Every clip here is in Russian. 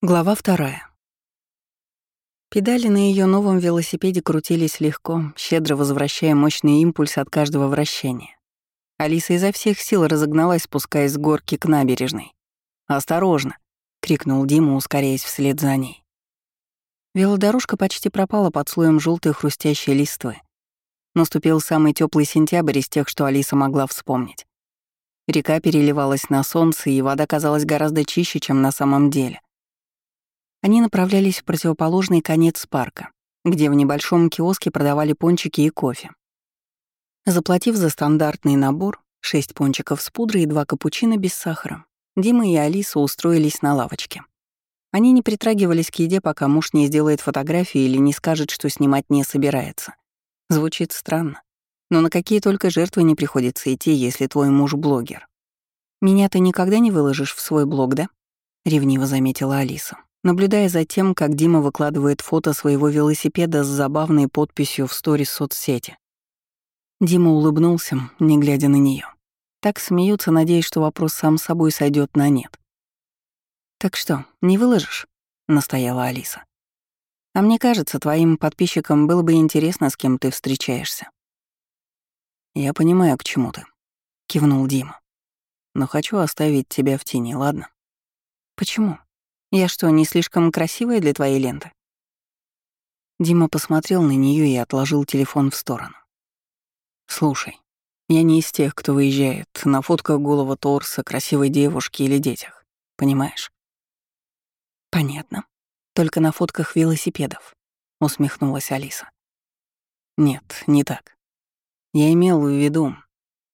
Глава вторая. Педали на ее новом велосипеде крутились легко, щедро возвращая мощный импульс от каждого вращения. Алиса изо всех сил разогналась, спускаясь с горки к набережной. «Осторожно!» — крикнул Дима, ускоряясь вслед за ней. Велодорожка почти пропала под слоем желтой хрустящей листвы. Наступил самый теплый сентябрь из тех, что Алиса могла вспомнить. Река переливалась на солнце, и вода казалась гораздо чище, чем на самом деле. Они направлялись в противоположный конец парка, где в небольшом киоске продавали пончики и кофе. Заплатив за стандартный набор, шесть пончиков с пудрой и два капучино без сахара, Дима и Алиса устроились на лавочке. Они не притрагивались к еде, пока муж не сделает фотографии или не скажет, что снимать не собирается. Звучит странно. Но на какие только жертвы не приходится идти, если твой муж блогер. «Меня ты никогда не выложишь в свой блог, да?» — ревниво заметила Алиса наблюдая за тем, как Дима выкладывает фото своего велосипеда с забавной подписью в сторис соцсети. Дима улыбнулся, не глядя на нее. Так смеются, надеясь, что вопрос сам собой сойдет на нет. «Так что, не выложишь?» — настояла Алиса. «А мне кажется, твоим подписчикам было бы интересно, с кем ты встречаешься». «Я понимаю, к чему ты», — кивнул Дима. «Но хочу оставить тебя в тени, ладно?» «Почему?» Я что, не слишком красивая для твоей ленты? Дима посмотрел на нее и отложил телефон в сторону. Слушай, я не из тех, кто выезжает на фотках голого торса, красивой девушки или детях. Понимаешь? Понятно. Только на фотках велосипедов, усмехнулась Алиса. Нет, не так. Я имел в виду...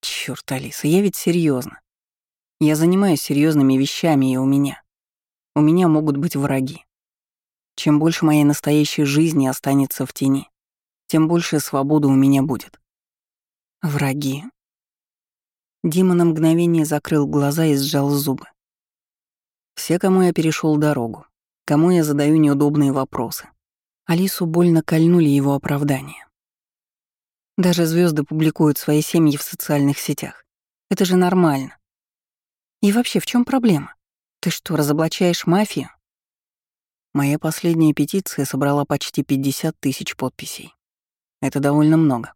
Чёрт, Алиса, я ведь серьезно. Я занимаюсь серьезными вещами, и у меня у меня могут быть враги. Чем больше моей настоящей жизни останется в тени, тем больше свободы у меня будет. Враги. Дима на мгновение закрыл глаза и сжал зубы. Все, кому я перешел дорогу, кому я задаю неудобные вопросы. Алису больно кольнули его оправдания. Даже звезды публикуют свои семьи в социальных сетях. Это же нормально. И вообще, в чем проблема? Ты что, разоблачаешь мафию? Моя последняя петиция собрала почти 50 тысяч подписей. Это довольно много.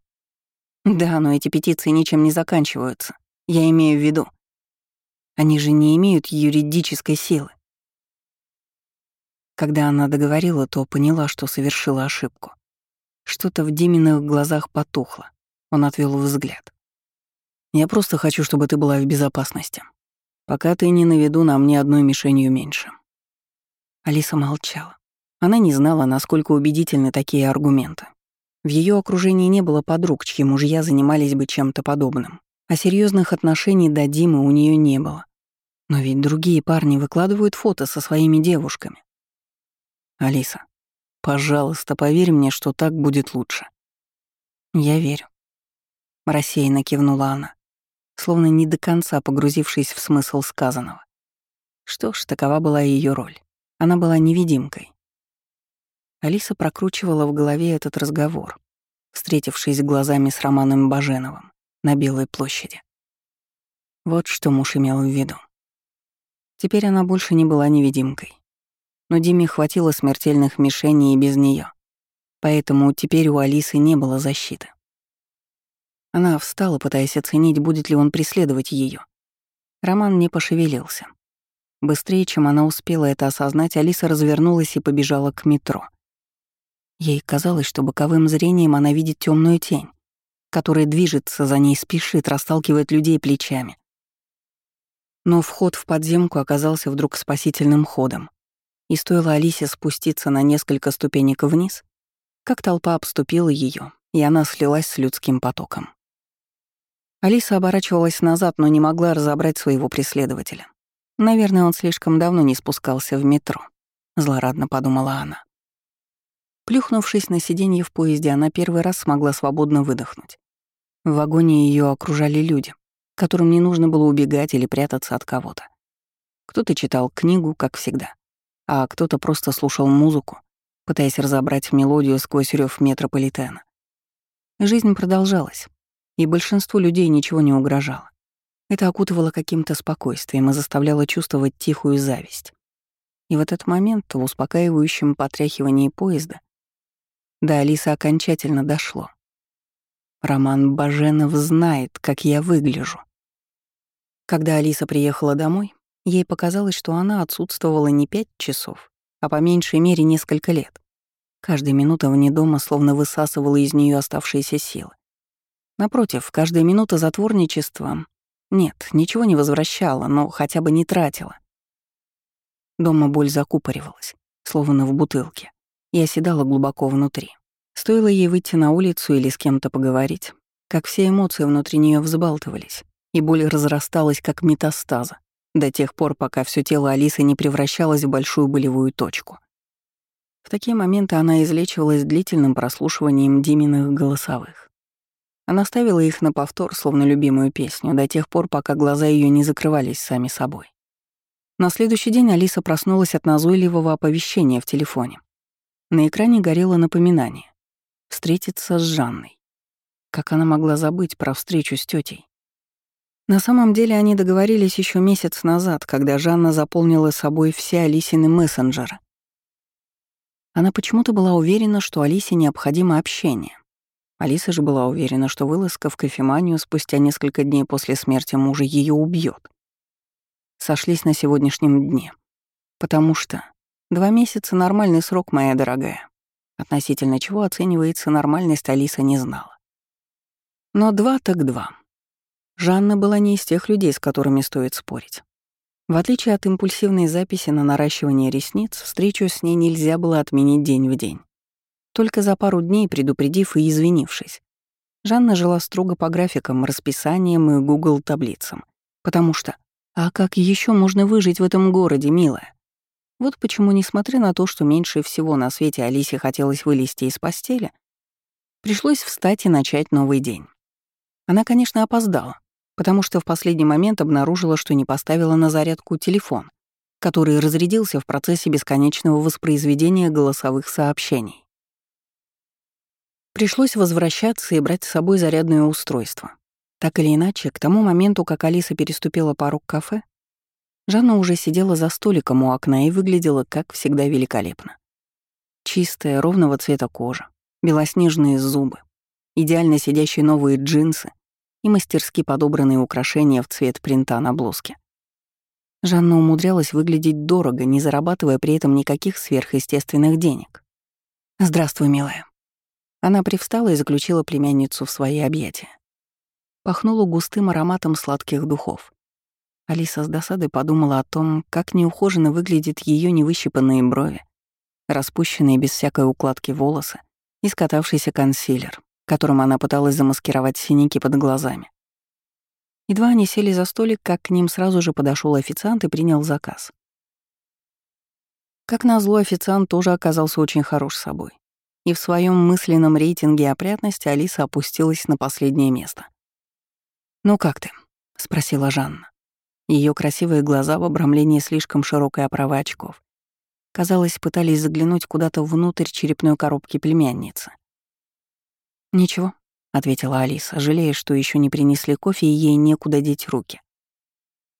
Да, но эти петиции ничем не заканчиваются. Я имею в виду. Они же не имеют юридической силы. Когда она договорила, то поняла, что совершила ошибку. Что-то в Диминых глазах потухло. Он отвел взгляд. «Я просто хочу, чтобы ты была в безопасности. Пока ты не на виду, нам ни одной мишенью меньше». Алиса молчала. Она не знала, насколько убедительны такие аргументы. В ее окружении не было подруг, чьи мужья занимались бы чем-то подобным. А серьезных отношений до Димы у нее не было. Но ведь другие парни выкладывают фото со своими девушками. Алиса, пожалуйста, поверь мне, что так будет лучше. Я верю. Рассеянно кивнула она словно не до конца погрузившись в смысл сказанного. Что ж, такова была ее роль. Она была невидимкой. Алиса прокручивала в голове этот разговор, встретившись глазами с Романом Баженовым на Белой площади. Вот что муж имел в виду. Теперь она больше не была невидимкой. Но Диме хватило смертельных мишеней и без нее, Поэтому теперь у Алисы не было защиты. Она встала, пытаясь оценить, будет ли он преследовать ее. Роман не пошевелился. Быстрее, чем она успела это осознать, Алиса развернулась и побежала к метро. Ей казалось, что боковым зрением она видит темную тень, которая движется за ней, спешит, расталкивает людей плечами. Но вход в подземку оказался вдруг спасительным ходом. И стоило Алисе спуститься на несколько ступенек вниз, как толпа обступила ее, и она слилась с людским потоком. Алиса оборачивалась назад, но не могла разобрать своего преследователя. Наверное, он слишком давно не спускался в метро, злорадно подумала она. Плюхнувшись на сиденье в поезде, она первый раз смогла свободно выдохнуть. В вагоне ее окружали люди, которым не нужно было убегать или прятаться от кого-то. Кто-то читал книгу, как всегда, а кто-то просто слушал музыку, пытаясь разобрать мелодию сквозь рев метрополитена. Жизнь продолжалась и большинству людей ничего не угрожало. Это окутывало каким-то спокойствием и заставляло чувствовать тихую зависть. И в этот момент, в успокаивающем потряхивании поезда, до Алисы окончательно дошло. Роман Баженов знает, как я выгляжу. Когда Алиса приехала домой, ей показалось, что она отсутствовала не пять часов, а по меньшей мере несколько лет. Каждая минута вне дома словно высасывала из нее оставшиеся силы. Напротив, каждая минута затворничества... Нет, ничего не возвращала, но хотя бы не тратила. Дома боль закупоривалась, словно в бутылке, и оседала глубоко внутри. Стоило ей выйти на улицу или с кем-то поговорить, как все эмоции внутри нее взбалтывались, и боль разрасталась, как метастаза, до тех пор, пока все тело Алисы не превращалось в большую болевую точку. В такие моменты она излечивалась длительным прослушиванием Диминых голосовых. Она ставила их на повтор, словно любимую песню, до тех пор, пока глаза ее не закрывались сами собой. На следующий день Алиса проснулась от назойливого оповещения в телефоне. На экране горело напоминание — встретиться с Жанной. Как она могла забыть про встречу с тетей? На самом деле они договорились еще месяц назад, когда Жанна заполнила собой все Алисины мессенджеры. Она почему-то была уверена, что Алисе необходимо общение. Алиса же была уверена, что вылазка в кофеманию спустя несколько дней после смерти мужа ее убьет. Сошлись на сегодняшнем дне. Потому что два месяца — нормальный срок, моя дорогая. Относительно чего оценивается нормальность, Алиса не знала. Но два так два. Жанна была не из тех людей, с которыми стоит спорить. В отличие от импульсивной записи на наращивание ресниц, встречу с ней нельзя было отменить день в день только за пару дней предупредив и извинившись. Жанна жила строго по графикам, расписаниям и Google таблицам, потому что «а как еще можно выжить в этом городе, милая?» Вот почему, несмотря на то, что меньше всего на свете Алисе хотелось вылезти из постели, пришлось встать и начать новый день. Она, конечно, опоздала, потому что в последний момент обнаружила, что не поставила на зарядку телефон, который разрядился в процессе бесконечного воспроизведения голосовых сообщений. Пришлось возвращаться и брать с собой зарядное устройство. Так или иначе, к тому моменту, как Алиса переступила порог кафе, Жанна уже сидела за столиком у окна и выглядела, как всегда, великолепно. Чистая, ровного цвета кожа, белоснежные зубы, идеально сидящие новые джинсы и мастерски подобранные украшения в цвет принта на блузке. Жанна умудрялась выглядеть дорого, не зарабатывая при этом никаких сверхъестественных денег. «Здравствуй, милая», она привстала и заключила племянницу в свои объятия. Пахнуло густым ароматом сладких духов. Алиса с досадой подумала о том, как неухоженно выглядят ее невыщипанные брови, распущенные без всякой укладки волосы и скатавшийся консилер, которым она пыталась замаскировать синяки под глазами. Едва они сели за столик, как к ним сразу же подошел официант и принял заказ. Как назло, официант тоже оказался очень хорош собой и в своем мысленном рейтинге опрятности Алиса опустилась на последнее место. «Ну как ты?» — спросила Жанна. Ее красивые глаза в обрамлении слишком широкой оправы очков. Казалось, пытались заглянуть куда-то внутрь черепной коробки племянницы. «Ничего», — ответила Алиса, жалея, что еще не принесли кофе и ей некуда деть руки.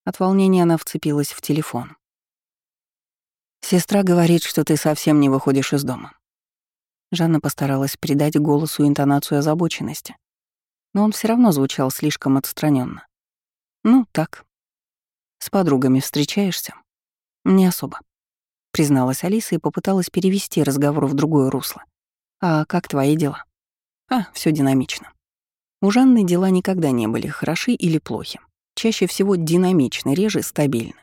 От волнения она вцепилась в телефон. «Сестра говорит, что ты совсем не выходишь из дома. Жанна постаралась придать голосу интонацию озабоченности, но он все равно звучал слишком отстраненно. «Ну, так. С подругами встречаешься?» «Не особо», — призналась Алиса и попыталась перевести разговор в другое русло. «А как твои дела?» «А, все динамично». У Жанны дела никогда не были хороши или плохи. Чаще всего динамичны, реже стабильны.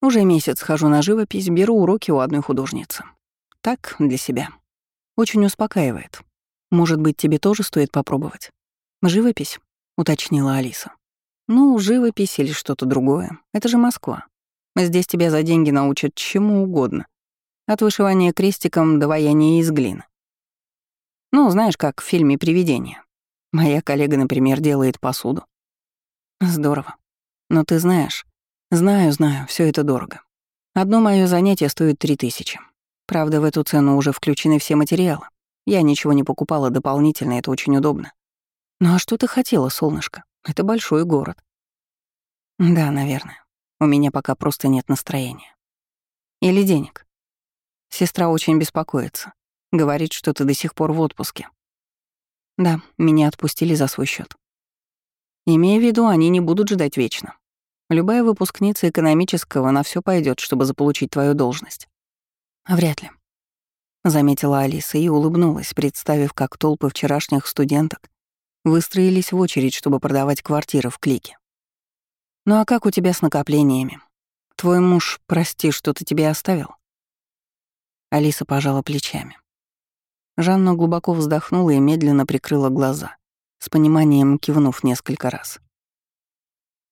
Уже месяц хожу на живопись, беру уроки у одной художницы. Так, для себя. Очень успокаивает. Может быть, тебе тоже стоит попробовать? Живопись, уточнила Алиса. Ну, живопись или что-то другое. Это же Москва. Здесь тебя за деньги научат чему угодно. От вышивания крестиком до ваяния из глины. Ну, знаешь, как в фильме «Привидение». Моя коллега, например, делает посуду. Здорово. Но ты знаешь... Знаю, знаю, все это дорого. Одно мое занятие стоит три тысячи. Правда, в эту цену уже включены все материалы. Я ничего не покупала дополнительно, это очень удобно. Ну а что ты хотела, солнышко? Это большой город. Да, наверное. У меня пока просто нет настроения. Или денег? Сестра очень беспокоится. Говорит, что ты до сих пор в отпуске. Да, меня отпустили за свой счет. Имея в виду, они не будут ждать вечно. Любая выпускница экономического на все пойдет, чтобы заполучить твою должность. Вряд ли. Заметила Алиса и улыбнулась, представив, как толпы вчерашних студенток выстроились в очередь, чтобы продавать квартиры в клике. «Ну а как у тебя с накоплениями? Твой муж, прости, что-то тебе оставил?» Алиса пожала плечами. Жанна глубоко вздохнула и медленно прикрыла глаза, с пониманием кивнув несколько раз.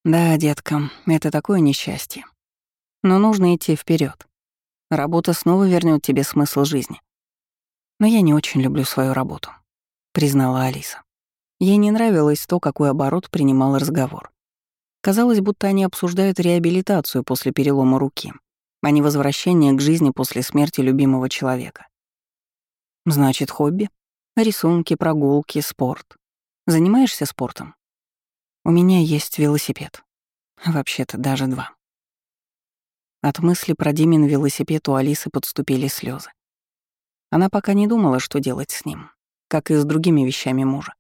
«Да, детка, это такое несчастье. Но нужно идти вперед. Работа снова вернет тебе смысл жизни. Но я не очень люблю свою работу», — признала Алиса. Ей не нравилось то, какой оборот принимал разговор. Казалось, будто они обсуждают реабилитацию после перелома руки, а не возвращение к жизни после смерти любимого человека. Значит, хобби? Рисунки, прогулки, спорт. Занимаешься спортом? У меня есть велосипед. Вообще-то даже два. От мысли про Димин велосипед у Алисы подступили слезы. Она пока не думала, что делать с ним, как и с другими вещами мужа.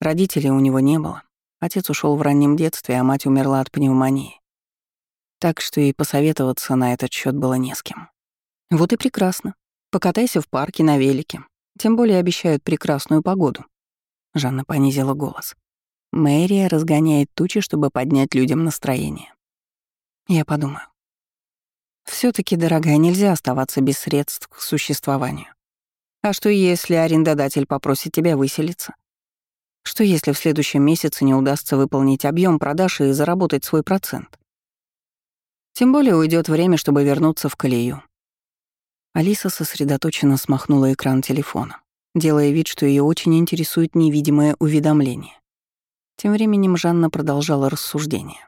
Родителей у него не было. Отец ушел в раннем детстве, а мать умерла от пневмонии. Так что и посоветоваться на этот счет было не с кем. Вот и прекрасно. Покатайся в парке на велике. Тем более обещают прекрасную погоду. Жанна понизила голос. Мэрия разгоняет тучи, чтобы поднять людям настроение. Я подумаю. Все таки дорогая, нельзя оставаться без средств к существованию. А что если арендодатель попросит тебя выселиться? Что если в следующем месяце не удастся выполнить объем продаж и заработать свой процент? Тем более уйдет время, чтобы вернуться в колею. Алиса сосредоточенно смахнула экран телефона, делая вид, что ее очень интересует невидимое уведомление. Тем временем Жанна продолжала рассуждение.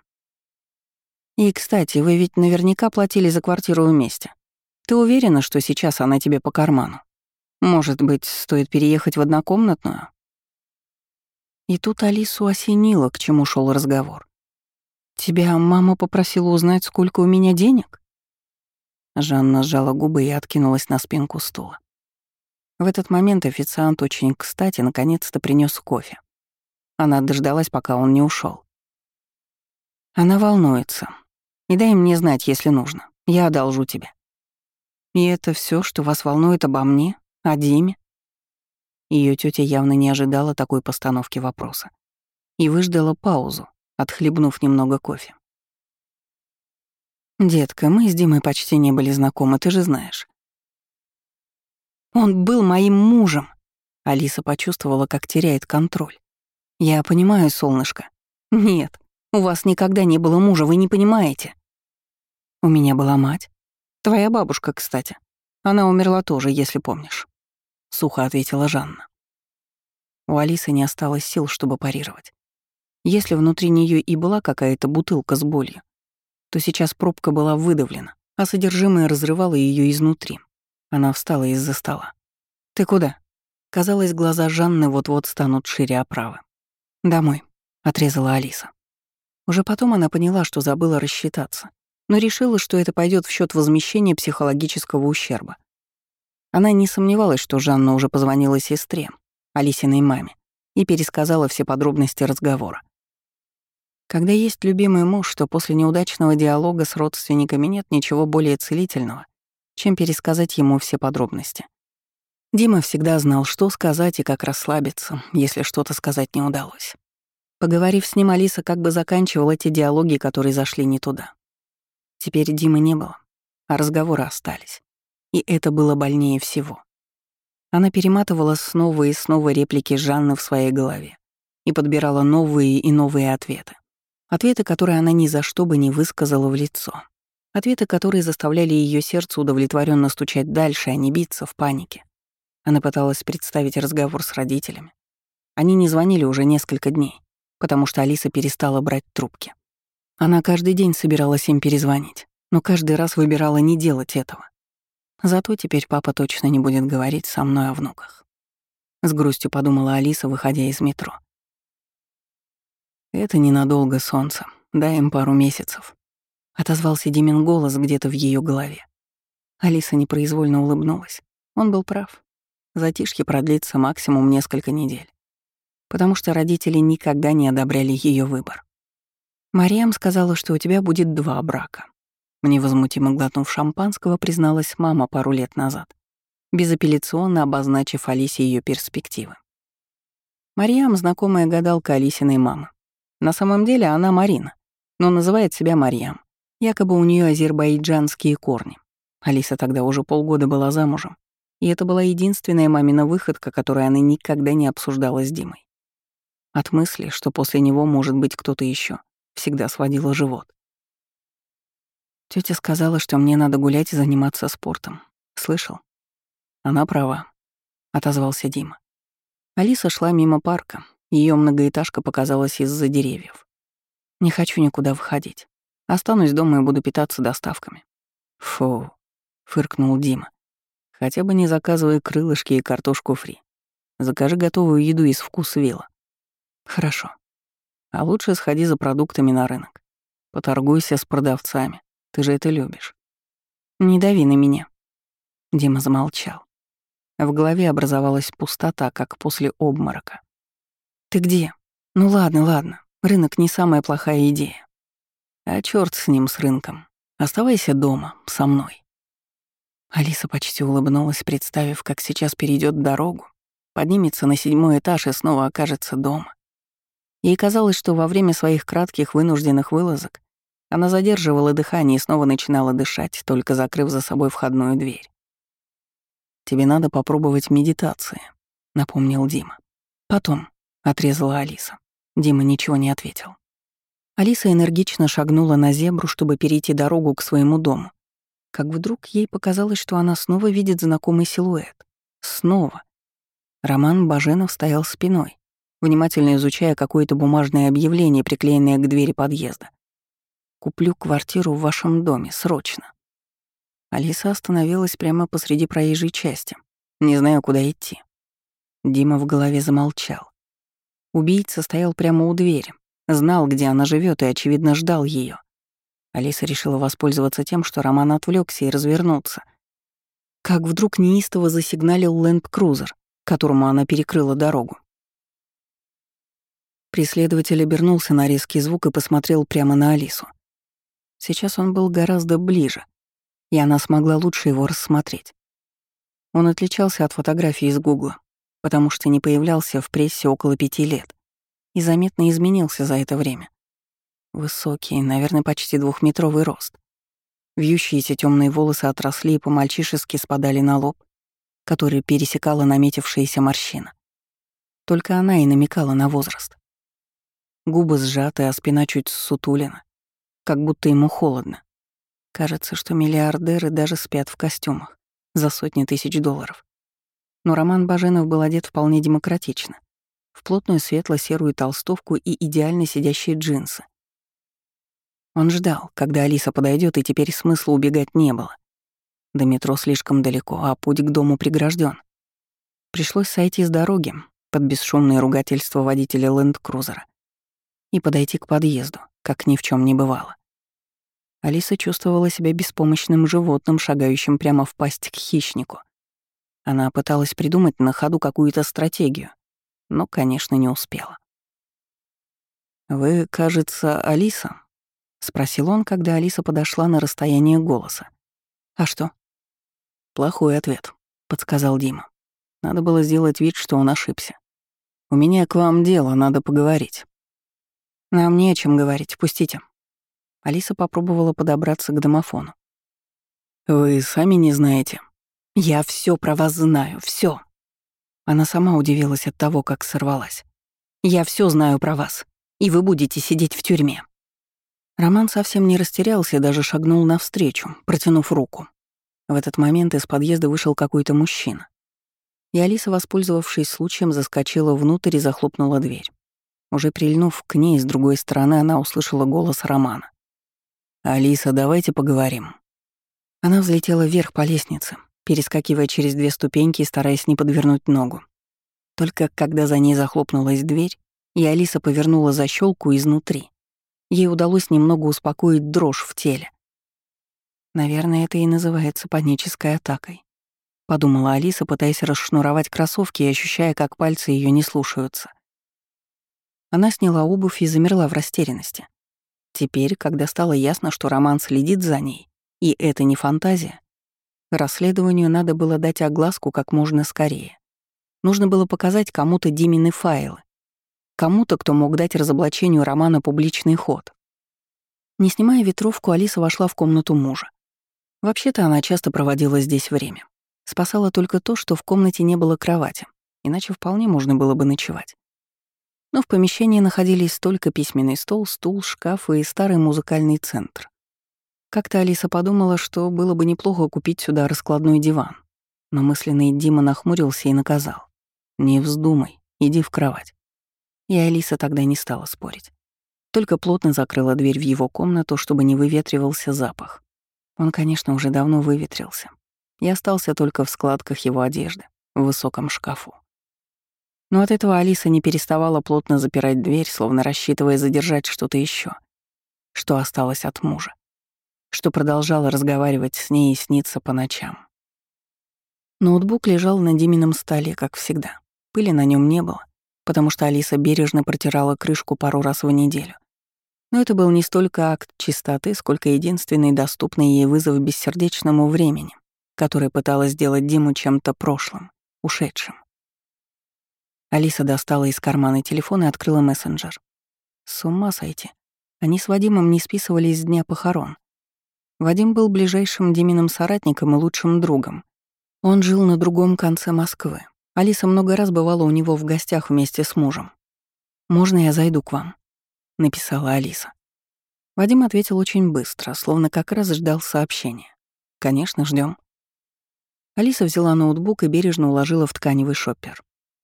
«И, кстати, вы ведь наверняка платили за квартиру вместе. Ты уверена, что сейчас она тебе по карману? Может быть, стоит переехать в однокомнатную?» И тут Алису осенило, к чему шел разговор. «Тебя мама попросила узнать, сколько у меня денег?» Жанна сжала губы и откинулась на спинку стула. В этот момент официант очень кстати наконец-то принес кофе. Она дождалась, пока он не ушел. Она волнуется. И дай мне знать, если нужно. Я одолжу тебе. И это все, что вас волнует обо мне, о Диме? Ее тетя явно не ожидала такой постановки вопроса. И выждала паузу, отхлебнув немного кофе. «Детка, мы с Димой почти не были знакомы, ты же знаешь». «Он был моим мужем!» Алиса почувствовала, как теряет контроль. «Я понимаю, солнышко. Нет, у вас никогда не было мужа, вы не понимаете. У меня была мать. Твоя бабушка, кстати. Она умерла тоже, если помнишь», — сухо ответила Жанна. У Алисы не осталось сил, чтобы парировать. Если внутри нее и была какая-то бутылка с болью, то сейчас пробка была выдавлена, а содержимое разрывало ее изнутри. Она встала из-за стола. «Ты куда?» Казалось, глаза Жанны вот-вот станут шире оправы. «Домой», — отрезала Алиса. Уже потом она поняла, что забыла рассчитаться, но решила, что это пойдет в счет возмещения психологического ущерба. Она не сомневалась, что Жанна уже позвонила сестре, Алисиной маме, и пересказала все подробности разговора. Когда есть любимый муж, то после неудачного диалога с родственниками нет ничего более целительного, чем пересказать ему все подробности. Дима всегда знал, что сказать и как расслабиться, если что-то сказать не удалось. Поговорив с ним, Алиса как бы заканчивала те диалоги, которые зашли не туда. Теперь Димы не было, а разговоры остались. И это было больнее всего. Она перематывала снова и снова реплики Жанны в своей голове и подбирала новые и новые ответы. Ответы, которые она ни за что бы не высказала в лицо. Ответы, которые заставляли ее сердце удовлетворенно стучать дальше, а не биться в панике. Она пыталась представить разговор с родителями. Они не звонили уже несколько дней, потому что Алиса перестала брать трубки. Она каждый день собиралась им перезвонить, но каждый раз выбирала не делать этого. Зато теперь папа точно не будет говорить со мной о внуках. С грустью подумала Алиса, выходя из метро. «Это ненадолго солнце. Дай им пару месяцев», — отозвался Димин голос где-то в ее голове. Алиса непроизвольно улыбнулась. Он был прав. Затишье продлится максимум несколько недель. Потому что родители никогда не одобряли ее выбор. Мариам сказала, что у тебя будет два брака. Невозмутимо глотнув шампанского, призналась мама пару лет назад, безапелляционно обозначив Алисе ее перспективы. Мариам — знакомая гадалка Алисиной мамы. На самом деле она Марина, но называет себя Мариам. Якобы у нее азербайджанские корни. Алиса тогда уже полгода была замужем, и это была единственная мамина выходка, которую она никогда не обсуждала с Димой. От мысли, что после него может быть кто-то еще, всегда сводила живот. Тетя сказала, что мне надо гулять и заниматься спортом. Слышал? Она права, отозвался Дима. Алиса шла мимо парка. Ее многоэтажка показалась из-за деревьев. Не хочу никуда выходить. Останусь дома и буду питаться доставками. Фу, фыркнул Дима. Хотя бы не заказывай крылышки и картошку фри. Закажи готовую еду из вкусвилла. Хорошо. А лучше сходи за продуктами на рынок. Поторгуйся с продавцами. Ты же это любишь. Не дави на меня. Дима замолчал. В голове образовалась пустота, как после обморока. «Ты где? Ну ладно, ладно. Рынок не самая плохая идея. А черт с ним, с рынком. Оставайся дома, со мной». Алиса почти улыбнулась, представив, как сейчас перейдет дорогу, поднимется на седьмой этаж и снова окажется дома. Ей казалось, что во время своих кратких вынужденных вылазок она задерживала дыхание и снова начинала дышать, только закрыв за собой входную дверь. «Тебе надо попробовать медитации», — напомнил Дима. «Потом», — отрезала Алиса. Дима ничего не ответил. Алиса энергично шагнула на зебру, чтобы перейти дорогу к своему дому. Как вдруг ей показалось, что она снова видит знакомый силуэт. Снова. Роман Баженов стоял спиной, внимательно изучая какое-то бумажное объявление, приклеенное к двери подъезда. Куплю квартиру в вашем доме, срочно. Алиса остановилась прямо посреди проезжей части, не зная, куда идти. Дима в голове замолчал. Убийца стоял прямо у двери, знал, где она живет и, очевидно, ждал ее. Алиса решила воспользоваться тем, что Роман отвлекся и развернуться. Как вдруг неистово засигналил ленд-крузер, которому она перекрыла дорогу. Преследователь обернулся на резкий звук и посмотрел прямо на Алису. Сейчас он был гораздо ближе, и она смогла лучше его рассмотреть. Он отличался от фотографий из Гугла, потому что не появлялся в прессе около пяти лет и заметно изменился за это время. Высокий, наверное, почти двухметровый рост. Вьющиеся темные волосы отросли и по-мальчишески спадали на лоб, который пересекала наметившаяся морщина. Только она и намекала на возраст. Губы сжаты, а спина чуть сутулена как будто ему холодно. Кажется, что миллиардеры даже спят в костюмах за сотни тысяч долларов. Но Роман Баженов был одет вполне демократично, в плотную светло-серую толстовку и идеально сидящие джинсы. Он ждал, когда Алиса подойдет, и теперь смысла убегать не было. До метро слишком далеко, а путь к дому прегражден. Пришлось сойти с дороги под бесшумное ругательство водителя ленд-крузера и подойти к подъезду, как ни в чем не бывало. Алиса чувствовала себя беспомощным животным, шагающим прямо в пасть к хищнику. Она пыталась придумать на ходу какую-то стратегию, но, конечно, не успела. «Вы, кажется, Алиса?» — спросил он, когда Алиса подошла на расстояние голоса. «А что?» «Плохой ответ», — подсказал Дима. Надо было сделать вид, что он ошибся. «У меня к вам дело, надо поговорить». «Нам не о чем говорить, пустите». Алиса попробовала подобраться к домофону. «Вы сами не знаете?» «Я все про вас знаю, все. Она сама удивилась от того, как сорвалась. «Я все знаю про вас, и вы будете сидеть в тюрьме». Роман совсем не растерялся и даже шагнул навстречу, протянув руку. В этот момент из подъезда вышел какой-то мужчина. И Алиса, воспользовавшись случаем, заскочила внутрь и захлопнула дверь. Уже прильнув к ней с другой стороны, она услышала голос Романа. «Алиса, давайте поговорим». Она взлетела вверх по лестнице, перескакивая через две ступеньки и стараясь не подвернуть ногу. Только когда за ней захлопнулась дверь, и Алиса повернула защелку изнутри, ей удалось немного успокоить дрожь в теле. Наверное, это и называется панической атакой. Подумала Алиса, пытаясь расшнуровать кроссовки и ощущая, как пальцы ее не слушаются. Она сняла обувь и замерла в растерянности. Теперь, когда стало ясно, что Роман следит за ней, и это не фантазия, расследованию надо было дать огласку как можно скорее. Нужно было показать кому-то Димины файлы, кому-то, кто мог дать разоблачению Романа публичный ход. Не снимая ветровку, Алиса вошла в комнату мужа. Вообще-то она часто проводила здесь время. Спасало только то, что в комнате не было кровати, иначе вполне можно было бы ночевать. Но в помещении находились только письменный стол, стул, шкаф и старый музыкальный центр. Как-то Алиса подумала, что было бы неплохо купить сюда раскладной диван. Но мысленный Дима нахмурился и наказал. «Не вздумай, иди в кровать». И Алиса тогда не стала спорить. Только плотно закрыла дверь в его комнату, чтобы не выветривался запах. Он, конечно, уже давно выветрился. И остался только в складках его одежды, в высоком шкафу. Но от этого Алиса не переставала плотно запирать дверь, словно рассчитывая задержать что-то еще, что осталось от мужа, что продолжала разговаривать с ней и сниться по ночам. Ноутбук лежал на Димином столе, как всегда. Пыли на нем не было, потому что Алиса бережно протирала крышку пару раз в неделю. Но это был не столько акт чистоты, сколько единственный доступный ей вызов бессердечному времени, который пыталась сделать Диму чем-то прошлым, ушедшим. Алиса достала из кармана телефон и открыла мессенджер. С ума сойти. Они с Вадимом не списывались с дня похорон. Вадим был ближайшим Диминым соратником и лучшим другом. Он жил на другом конце Москвы. Алиса много раз бывала у него в гостях вместе с мужем. «Можно я зайду к вам?» — написала Алиса. Вадим ответил очень быстро, словно как раз ждал сообщения. «Конечно, ждем. Алиса взяла ноутбук и бережно уложила в тканевый шоппер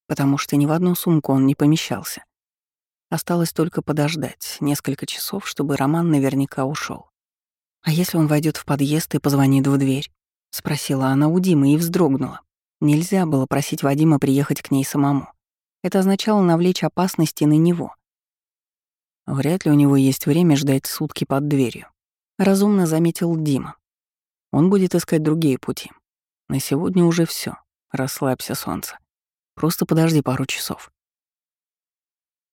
потому что ни в одну сумку он не помещался. Осталось только подождать несколько часов, чтобы Роман наверняка ушел. «А если он войдет в подъезд и позвонит в дверь?» — спросила она у Димы и вздрогнула. Нельзя было просить Вадима приехать к ней самому. Это означало навлечь опасности на него. Вряд ли у него есть время ждать сутки под дверью. Разумно заметил Дима. Он будет искать другие пути. На сегодня уже все. Расслабься, солнце. Просто подожди пару часов.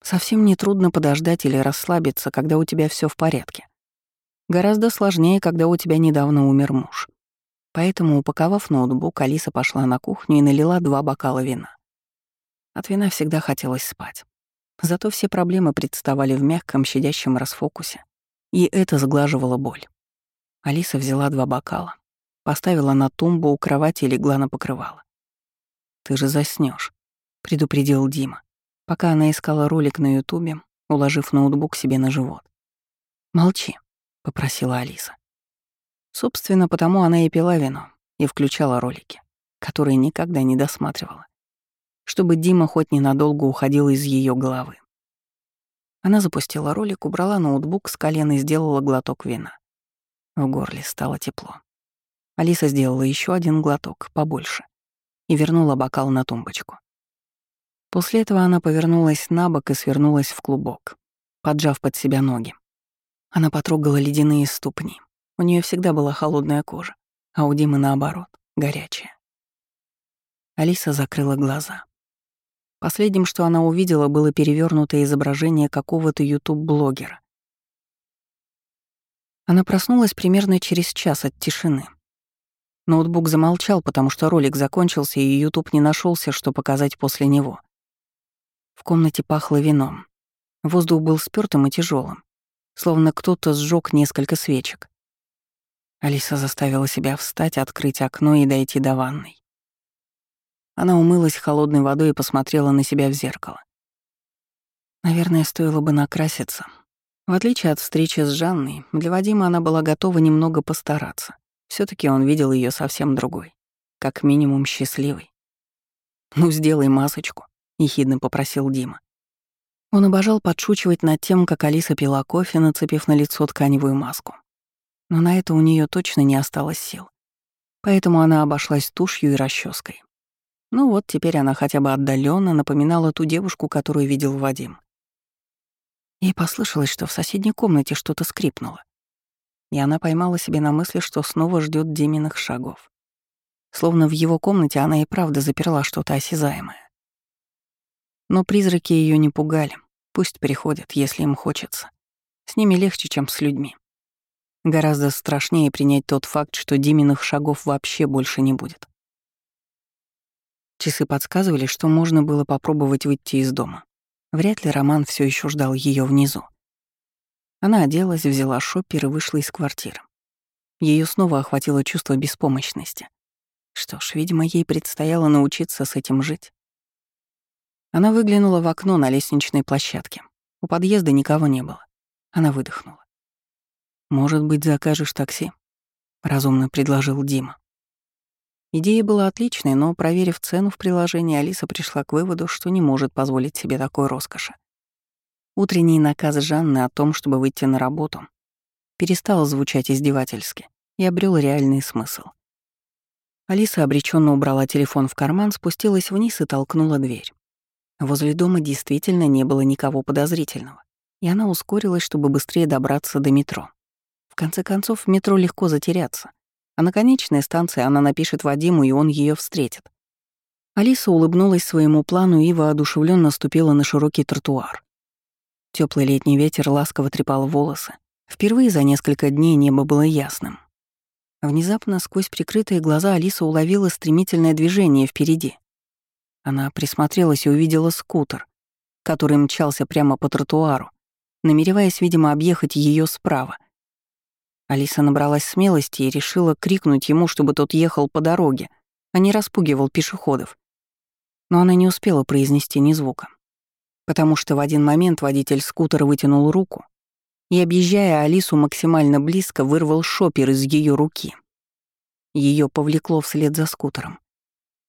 Совсем не трудно подождать или расслабиться, когда у тебя все в порядке. Гораздо сложнее, когда у тебя недавно умер муж. Поэтому, упаковав ноутбук, Алиса пошла на кухню и налила два бокала вина. От вина всегда хотелось спать. Зато все проблемы представали в мягком, щадящем расфокусе. И это сглаживало боль. Алиса взяла два бокала, поставила на тумбу у кровати и легла на покрывало. «Ты же заснешь, предупредил Дима, пока она искала ролик на Ютубе, уложив ноутбук себе на живот. «Молчи», — попросила Алиса. Собственно, потому она и пила вино и включала ролики, которые никогда не досматривала, чтобы Дима хоть ненадолго уходил из ее головы. Она запустила ролик, убрала ноутбук с колена и сделала глоток вина. В горле стало тепло. Алиса сделала еще один глоток, побольше, и вернула бокал на тумбочку. После этого она повернулась на бок и свернулась в клубок, поджав под себя ноги. Она потрогала ледяные ступни. У нее всегда была холодная кожа, а у Димы, наоборот, горячая. Алиса закрыла глаза. Последним, что она увидела, было перевернутое изображение какого-то ютуб-блогера. Она проснулась примерно через час от тишины. Ноутбук замолчал, потому что ролик закончился, и YouTube не нашелся, что показать после него. В комнате пахло вином. Воздух был спёртым и тяжелым, словно кто-то сжег несколько свечек. Алиса заставила себя встать, открыть окно и дойти до ванной. Она умылась холодной водой и посмотрела на себя в зеркало. Наверное, стоило бы накраситься. В отличие от встречи с Жанной, для Вадима она была готова немного постараться. все таки он видел ее совсем другой, как минимум счастливой. «Ну, сделай масочку», — ехидно попросил Дима. Он обожал подшучивать над тем, как Алиса пила кофе, нацепив на лицо тканевую маску. Но на это у нее точно не осталось сил. Поэтому она обошлась тушью и расческой. Ну вот, теперь она хотя бы отдаленно напоминала ту девушку, которую видел Вадим. Ей послышалось, что в соседней комнате что-то скрипнуло. и она поймала себе на мысли, что снова ждет Диминых шагов. Словно в его комнате она и правда заперла что-то осязаемое. Но призраки ее не пугали. Пусть приходят, если им хочется. С ними легче, чем с людьми. Гораздо страшнее принять тот факт, что Диминых шагов вообще больше не будет. Часы подсказывали, что можно было попробовать выйти из дома. Вряд ли Роман все еще ждал ее внизу. Она оделась, взяла шоппер и вышла из квартиры. Ее снова охватило чувство беспомощности. Что ж, видимо, ей предстояло научиться с этим жить. Она выглянула в окно на лестничной площадке. У подъезда никого не было. Она выдохнула. «Может быть, закажешь такси?» — разумно предложил Дима. Идея была отличной, но, проверив цену в приложении, Алиса пришла к выводу, что не может позволить себе такой роскоши. Утренний наказ Жанны о том, чтобы выйти на работу, перестал звучать издевательски и обрел реальный смысл. Алиса обреченно убрала телефон в карман, спустилась вниз и толкнула дверь. Возле дома действительно не было никого подозрительного, и она ускорилась, чтобы быстрее добраться до метро. В конце концов, в метро легко затеряться, а на конечной станции она напишет Вадиму, и он ее встретит. Алиса улыбнулась своему плану и воодушевленно ступила на широкий тротуар. Теплый летний ветер ласково трепал волосы. Впервые за несколько дней небо было ясным. Внезапно сквозь прикрытые глаза Алиса уловила стремительное движение впереди. Она присмотрелась и увидела скутер, который мчался прямо по тротуару, намереваясь, видимо, объехать ее справа. Алиса набралась смелости и решила крикнуть ему, чтобы тот ехал по дороге, а не распугивал пешеходов. Но она не успела произнести ни звука, потому что в один момент водитель скутера вытянул руку и, объезжая Алису максимально близко, вырвал шопер из ее руки. Ее повлекло вслед за скутером,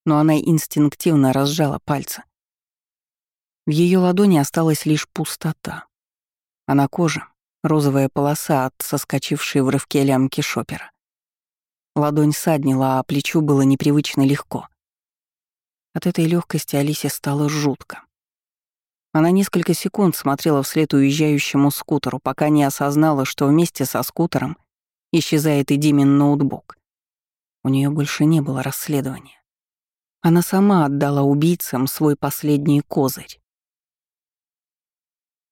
но она инстинктивно разжала пальцы. В ее ладони осталась лишь пустота, а на коже — розовая полоса от соскочившей в рывке лямки шопера. Ладонь саднила, а плечу было непривычно легко. От этой легкости Алисе стало жутко. Она несколько секунд смотрела вслед уезжающему скутеру, пока не осознала, что вместе со скутером исчезает и Димин ноутбук. У нее больше не было расследования. Она сама отдала убийцам свой последний козырь.